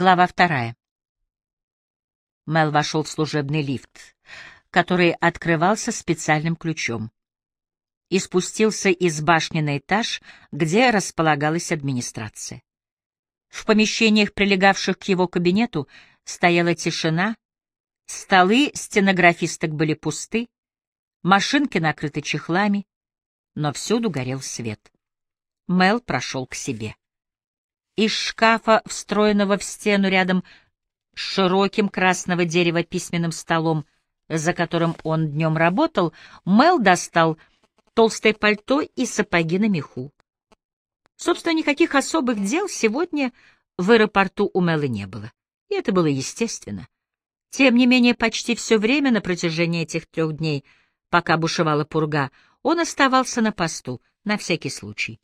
Глава вторая. Мел вошел в служебный лифт, который открывался специальным ключом, и спустился из башни на этаж, где располагалась администрация. В помещениях, прилегавших к его кабинету, стояла тишина, столы стенографисток были пусты, машинки накрыты чехлами, но всюду горел свет. Мел прошел к себе. Из шкафа, встроенного в стену рядом с широким красного дерева письменным столом, за которым он днем работал, Мел достал толстое пальто и сапоги на меху. Собственно, никаких особых дел сегодня в аэропорту у Мела не было, и это было естественно. Тем не менее, почти все время на протяжении этих трех дней, пока бушевала пурга, он оставался на посту, на всякий случай.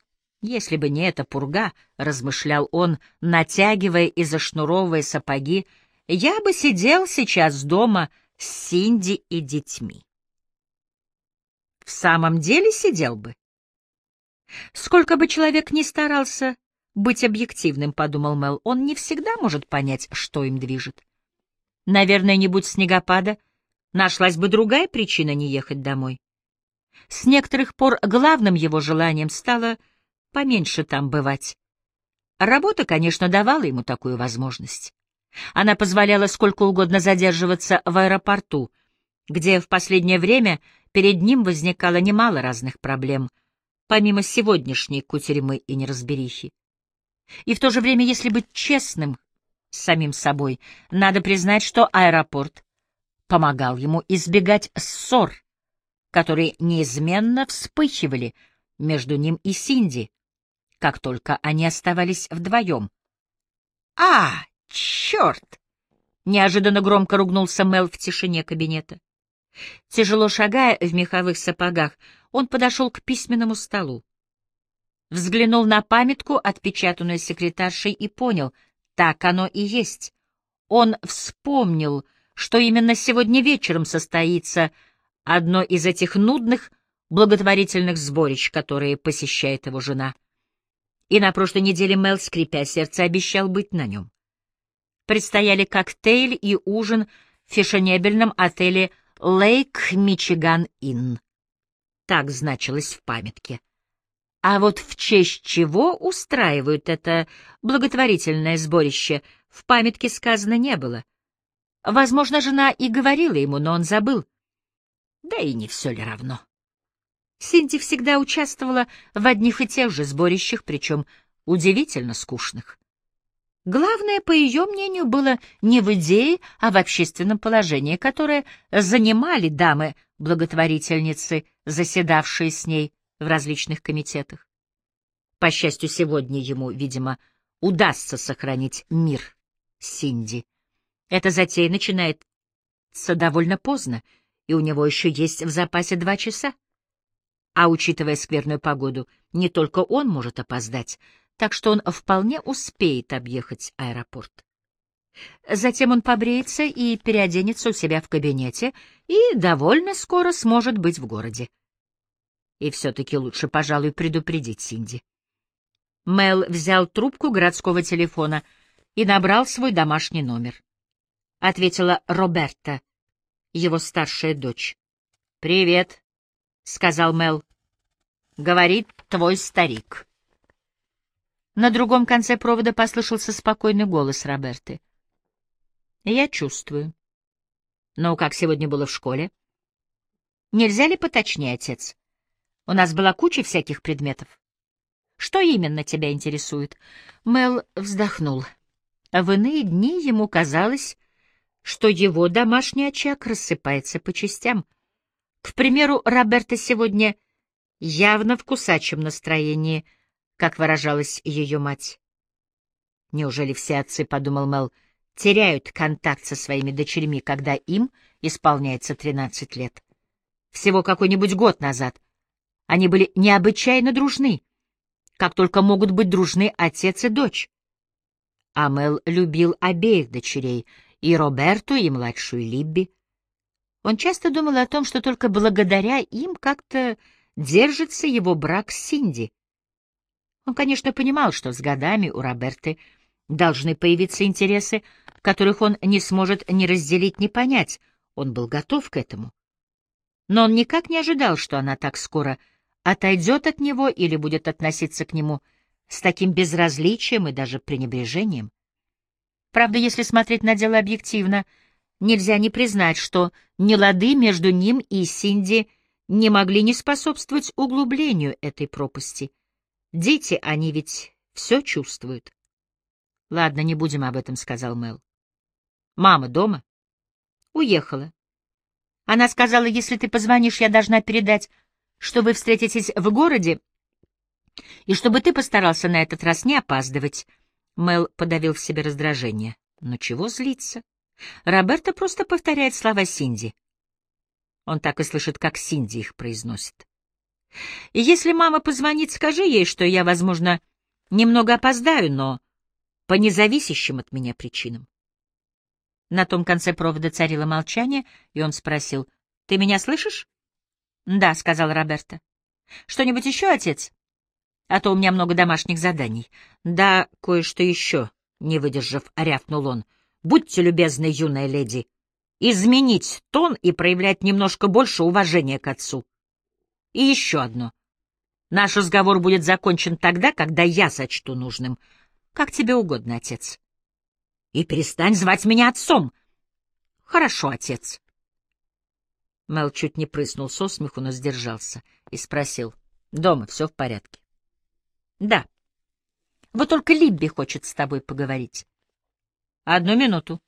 Если бы не эта пурга, — размышлял он, натягивая и зашнуровывая сапоги, — я бы сидел сейчас дома с Синди и детьми. В самом деле сидел бы. Сколько бы человек ни старался быть объективным, — подумал Мел, — он не всегда может понять, что им движет. Наверное, не будь снегопада, нашлась бы другая причина не ехать домой. С некоторых пор главным его желанием стало поменьше там бывать. Работа, конечно, давала ему такую возможность. Она позволяла сколько угодно задерживаться в аэропорту, где в последнее время перед ним возникало немало разных проблем, помимо сегодняшней кутерьмы и неразберихи. И в то же время, если быть честным с самим собой, надо признать, что аэропорт помогал ему избегать ссор, которые неизменно вспыхивали между ним и Синди, как только они оставались вдвоем. «А, черт!» — неожиданно громко ругнулся Мел в тишине кабинета. Тяжело шагая в меховых сапогах, он подошел к письменному столу. Взглянул на памятку, отпечатанную секретаршей, и понял, так оно и есть. Он вспомнил, что именно сегодня вечером состоится одно из этих нудных благотворительных сборищ, которые посещает его жена. И на прошлой неделе Мел, скрипя сердце, обещал быть на нем. Предстояли коктейль и ужин в фешенебельном отеле «Лейк Мичиган Инн». Так значилось в памятке. А вот в честь чего устраивают это благотворительное сборище, в памятке сказано не было. Возможно, жена и говорила ему, но он забыл. Да и не все ли равно. Синди всегда участвовала в одних и тех же сборищах, причем удивительно скучных. Главное, по ее мнению, было не в идее, а в общественном положении, которое занимали дамы-благотворительницы, заседавшие с ней в различных комитетах. По счастью, сегодня ему, видимо, удастся сохранить мир Синди. Эта затея начинается довольно поздно, и у него еще есть в запасе два часа. А учитывая скверную погоду, не только он может опоздать, так что он вполне успеет объехать аэропорт. Затем он побреется и переоденется у себя в кабинете, и довольно скоро сможет быть в городе. И все-таки лучше, пожалуй, предупредить Синди. Мел взял трубку городского телефона и набрал свой домашний номер. Ответила Роберта, его старшая дочь. «Привет», — сказал Мел. «Говорит твой старик». На другом конце провода послышался спокойный голос Роберты. «Я чувствую». «Ну, как сегодня было в школе?» «Нельзя ли поточнее, отец?» У нас была куча всяких предметов. Что именно тебя интересует? Мел вздохнул. В иные дни ему казалось, что его домашний очаг рассыпается по частям. К примеру, Роберта сегодня явно в кусачем настроении, как выражалась ее мать. Неужели все отцы, — подумал Мел, — теряют контакт со своими дочерьми, когда им исполняется тринадцать лет? Всего какой-нибудь год назад они были необычайно дружны, как только могут быть дружны отец и дочь. Амел любил обеих дочерей, и Роберту, и младшую Либби. Он часто думал о том, что только благодаря им как-то держится его брак с Синди. Он, конечно, понимал, что с годами у Роберты должны появиться интересы, которых он не сможет ни разделить, ни понять. Он был готов к этому. Но он никак не ожидал, что она так скоро отойдет от него или будет относиться к нему с таким безразличием и даже пренебрежением. Правда, если смотреть на дело объективно, нельзя не признать, что нелады между ним и Синди не могли не способствовать углублению этой пропасти. Дети, они ведь все чувствуют. — Ладно, не будем об этом, — сказал Мел. — Мама дома? — Уехала. Она сказала, если ты позвонишь, я должна передать, что вы встретитесь в городе, и чтобы ты постарался на этот раз не опаздывать. Мел подавил в себе раздражение. Но чего злиться? Роберто просто повторяет слова Синди. Он так и слышит, как Синди их произносит. И если мама позвонит, скажи ей, что я, возможно, немного опоздаю, но по независящим от меня причинам. На том конце провода царило молчание, и он спросил, «Ты меня слышишь?» «Да», — сказал Роберто. «Что-нибудь еще, отец? А то у меня много домашних заданий». «Да, кое-что еще», — не выдержав, рявкнул он. «Будьте любезны, юная леди, изменить тон и проявлять немножко больше уважения к отцу. И еще одно. Наш разговор будет закончен тогда, когда я сочту нужным. Как тебе угодно, отец. И перестань звать меня отцом. Хорошо, отец. Мел чуть не прыснул со смеху, но сдержался и спросил. Дома все в порядке? Да. Вот только Либби хочет с тобой поговорить. Одну минуту.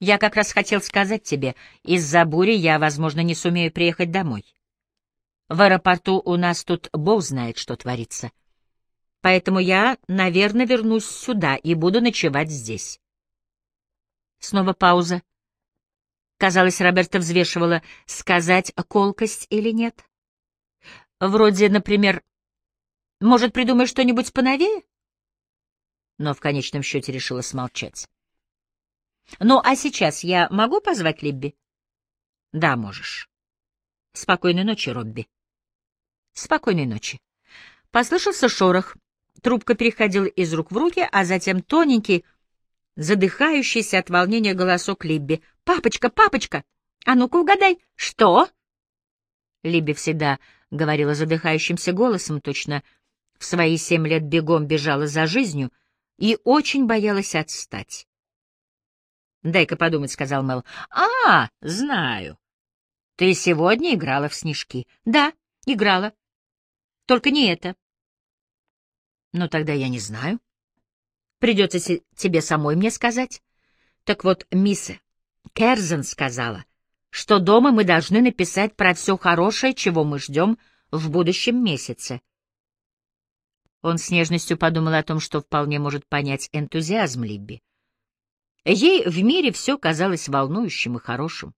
Я как раз хотел сказать тебе, из-за бури я, возможно, не сумею приехать домой. В аэропорту у нас тут бог знает, что творится. Поэтому я, наверное, вернусь сюда и буду ночевать здесь. Снова пауза. Казалось, Роберта взвешивала, сказать колкость или нет. Вроде, например, может, придумаешь что-нибудь поновее? Но в конечном счете решила смолчать. Ну, а сейчас я могу позвать Либби? Да, можешь. Спокойной ночи, Робби. Спокойной ночи. Послышался шорох. Трубка переходила из рук в руки, а затем тоненький, задыхающийся от волнения голосок Либби. «Папочка, папочка! А ну-ка угадай, что?» Либби всегда говорила задыхающимся голосом, точно в свои семь лет бегом бежала за жизнью и очень боялась отстать. «Дай-ка подумать», — сказал Мел. «А, знаю. Ты сегодня играла в снежки?» «Да, играла. Только не это». «Ну, тогда я не знаю. Придется тебе самой мне сказать». Так вот, мисс Керзен сказала, что дома мы должны написать про все хорошее, чего мы ждем в будущем месяце. Он с нежностью подумал о том, что вполне может понять энтузиазм Либби. Ей в мире все казалось волнующим и хорошим.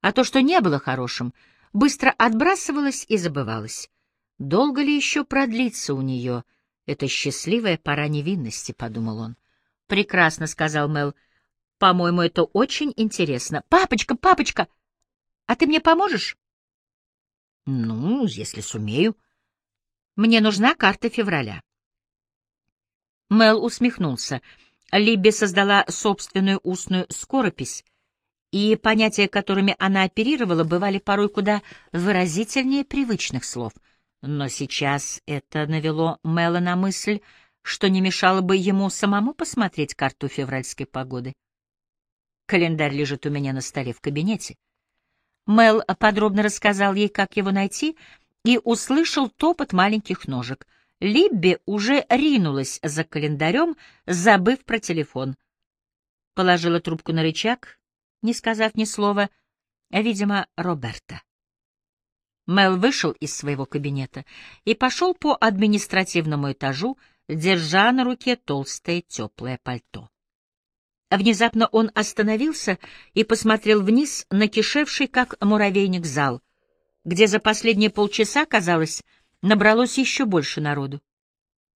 А то, что не было хорошим, быстро отбрасывалось и забывалось. Долго ли еще продлится у нее эта счастливая пора невинности, — подумал он. — Прекрасно, — сказал Мел. — По-моему, это очень интересно. — Папочка, папочка, а ты мне поможешь? — Ну, если сумею. Мне нужна карта февраля. Мел усмехнулся. Либби создала собственную устную скоропись, и понятия, которыми она оперировала, бывали порой куда выразительнее привычных слов. Но сейчас это навело Мэла на мысль, что не мешало бы ему самому посмотреть карту февральской погоды. Календарь лежит у меня на столе в кабинете. Мел подробно рассказал ей, как его найти, и услышал топот маленьких ножек — Либби уже ринулась за календарем, забыв про телефон. Положила трубку на рычаг, не сказав ни слова, видимо, Роберта. Мел вышел из своего кабинета и пошел по административному этажу, держа на руке толстое теплое пальто. Внезапно он остановился и посмотрел вниз на кишевший, как муравейник, зал, где за последние полчаса, казалось, набралось еще больше народу.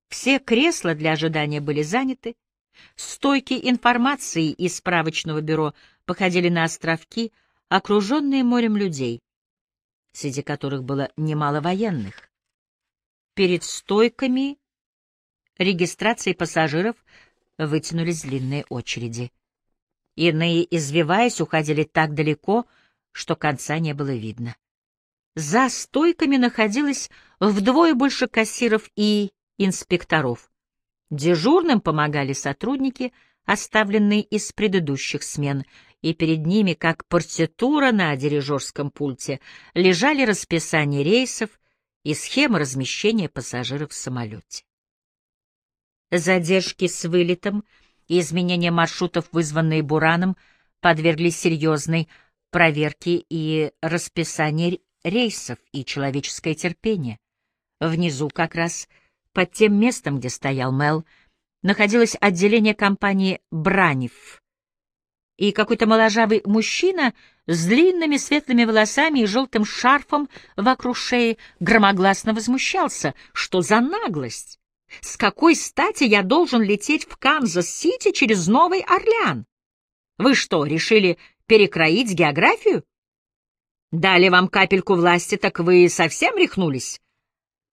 Все кресла для ожидания были заняты, стойки информации из справочного бюро походили на островки, окруженные морем людей, среди которых было немало военных. Перед стойками регистрации пассажиров вытянулись длинные очереди. Иные, извиваясь, уходили так далеко, что конца не было видно. За стойками находилось вдвое больше кассиров и инспекторов. Дежурным помогали сотрудники, оставленные из предыдущих смен, и перед ними, как партитура на дирижерском пульте, лежали расписания рейсов и схемы размещения пассажиров в самолете. Задержки с вылетом и изменения маршрутов, вызванные Бураном, подверглись серьезной проверке и расписание рейсов и человеческое терпение. Внизу как раз под тем местом, где стоял Мел, находилось отделение компании «Бранифф», и какой-то моложавый мужчина с длинными светлыми волосами и желтым шарфом вокруг шеи громогласно возмущался. Что за наглость? С какой стати я должен лететь в Канзас-Сити через Новый Орлеан? Вы что, решили перекроить географию? Дали вам капельку власти, так вы совсем рехнулись?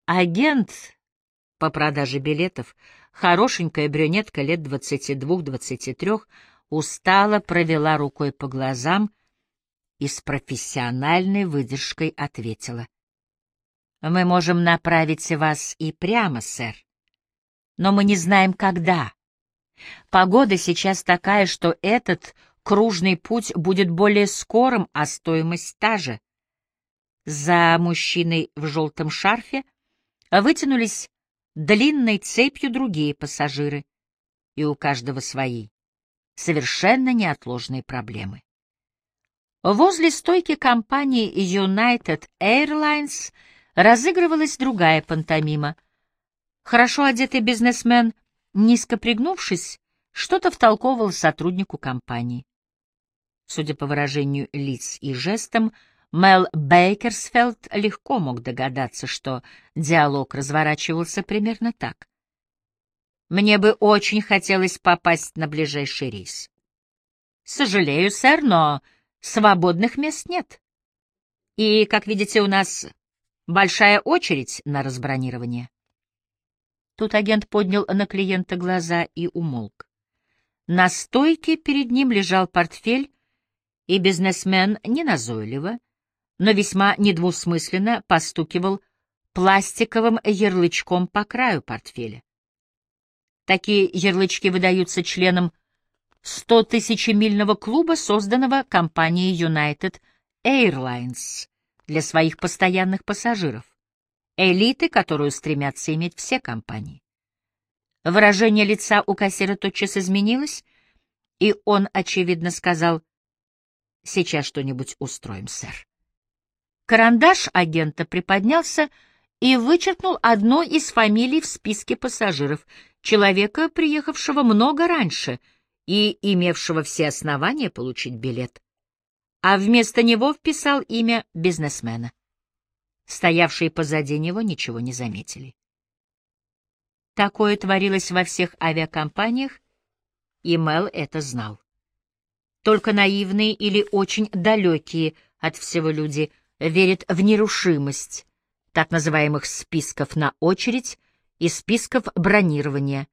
Агент по продаже билетов, хорошенькая брюнетка лет двадцати двух-двадцати трех, устало провела рукой по глазам и с профессиональной выдержкой ответила. «Мы можем направить вас и прямо, сэр, но мы не знаем, когда. Погода сейчас такая, что этот кружный путь будет более скорым, а стоимость та же». За мужчиной в желтом шарфе вытянулись длинной цепью другие пассажиры, и у каждого свои совершенно неотложные проблемы. Возле стойки компании United Airlines разыгрывалась другая пантомима. Хорошо одетый бизнесмен, низко пригнувшись, что-то втолковывал сотруднику компании. Судя по выражению лиц и жестам, Мел Бейкерсфелд легко мог догадаться, что диалог разворачивался примерно так. Мне бы очень хотелось попасть на ближайший рейс. Сожалею, сэр, но свободных мест нет. И, как видите, у нас большая очередь на разбронирование. Тут агент поднял на клиента глаза и умолк. На стойке перед ним лежал портфель, и бизнесмен неназойливо, но весьма недвусмысленно постукивал пластиковым ярлычком по краю портфеля. Такие ярлычки выдаются членам 100-тысячемильного клуба, созданного компанией United Airlines для своих постоянных пассажиров, элиты, которую стремятся иметь все компании. Выражение лица у кассира тотчас изменилось, и он, очевидно, сказал, «Сейчас что-нибудь устроим, сэр». Карандаш агента приподнялся и вычеркнул одну из фамилий в списке пассажиров — человека, приехавшего много раньше и имевшего все основания получить билет, а вместо него вписал имя бизнесмена. Стоявшие позади него ничего не заметили. Такое творилось во всех авиакомпаниях, и Мел это знал. Только наивные или очень далекие от всего люди верят в нерушимость так называемых списков на очередь и списков бронирования,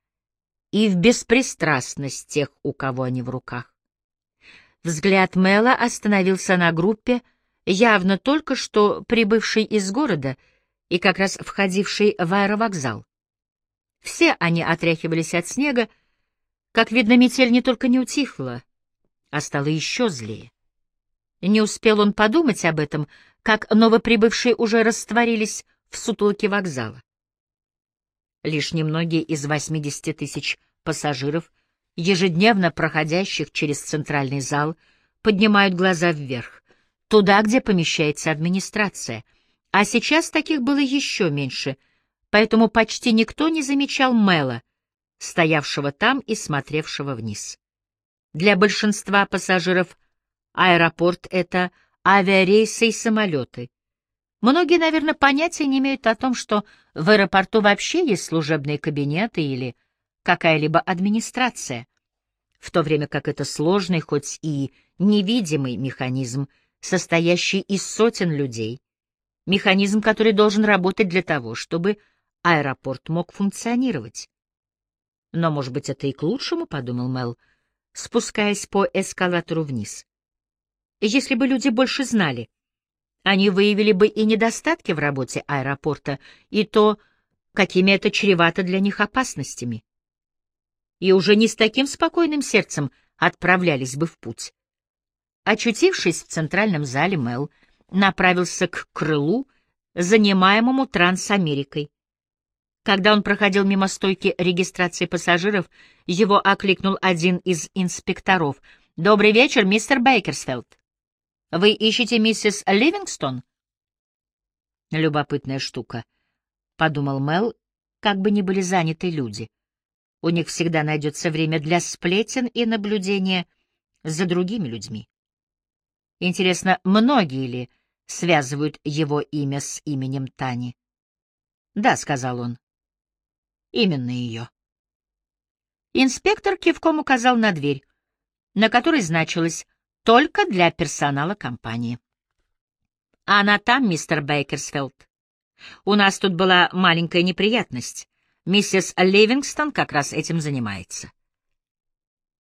и в беспристрастность тех, у кого они в руках. Взгляд Мэла остановился на группе, явно только что прибывшей из города и как раз входившей в аэровокзал. Все они отряхивались от снега, как видно, метель не только не утихла, а стала еще злее. Не успел он подумать об этом, как новоприбывшие уже растворились в сутолке вокзала. Лишь немногие из 80 тысяч пассажиров, ежедневно проходящих через центральный зал, поднимают глаза вверх, туда, где помещается администрация. А сейчас таких было еще меньше, поэтому почти никто не замечал Мэла, стоявшего там и смотревшего вниз. Для большинства пассажиров. Аэропорт — это авиарейсы и самолеты, Многие, наверное, понятия не имеют о том, что в аэропорту вообще есть служебные кабинеты или какая-либо администрация, в то время как это сложный, хоть и невидимый механизм, состоящий из сотен людей, механизм, который должен работать для того, чтобы аэропорт мог функционировать. Но, может быть, это и к лучшему, — подумал Мел, спускаясь по эскалатору вниз. Если бы люди больше знали, они выявили бы и недостатки в работе аэропорта, и то, какими это чревато для них опасностями. И уже не с таким спокойным сердцем отправлялись бы в путь. Очутившись в центральном зале, Мел направился к крылу, занимаемому Трансамерикой. Когда он проходил мимо стойки регистрации пассажиров, его окликнул один из инспекторов. «Добрый вечер, мистер Бейкерсфелд. Вы ищете миссис Ливингстон?» «Любопытная штука», — подумал Мел, как бы ни были заняты люди. У них всегда найдется время для сплетен и наблюдения за другими людьми. Интересно, многие ли связывают его имя с именем Тани? «Да», — сказал он, — «именно ее». Инспектор кивком указал на дверь, на которой значилось «только для персонала компании». «Она там, мистер Бейкерсфелд. У нас тут была маленькая неприятность. Миссис Ливингстон как раз этим занимается».